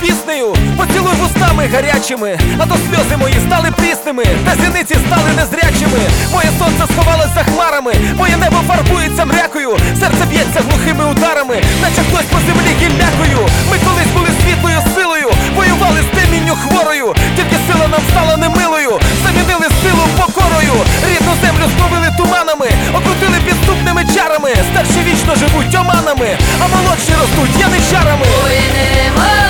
піснею, поцілуй вустами гарячими, а то сльози мої стали прісними, та зіниці стали незрячими. Моє сонце сховалось за хмарами, моє небо фарбується мрякою, серце б'ється глухими ударами, наче хтось по землі гіллякою. Ми колись були світлою силою, воювали з темінню хворою, тільки сила нам стала немилою, замінили силу покорою, рідну землю зловили туманами, окрутили підступними чарами, старші вічно живуть оманами, а молодші ростуть яничарами. Ой,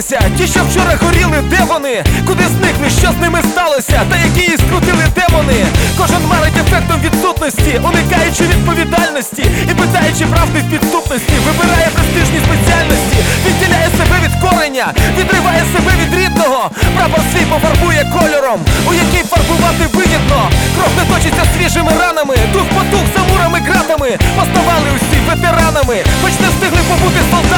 вчора? Ті, що вчора горіли, де вони? Куди зникли, що з ними сталося? Та які її скрутили демони? Кожен марить ефектом відсутності, уникаючи відповідальності і питаючи правди в підступності, вибирає престижні спеціальності, відділяє себе від кореня, відриває себе від рідного, прапор свій пофарбує кольором, у який фарбувати вигідно. Кров не точиться свіжими ранами, дух потух за мурами ґратами, поставали усі ветеранами, хоч не встигли побути солдатами.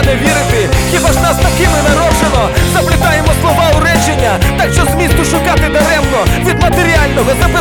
є не вірити, хіба ж нас такими народжено, заплітаємо слова у речення, так що змісту шукати даремно від матеріального. Забезпечення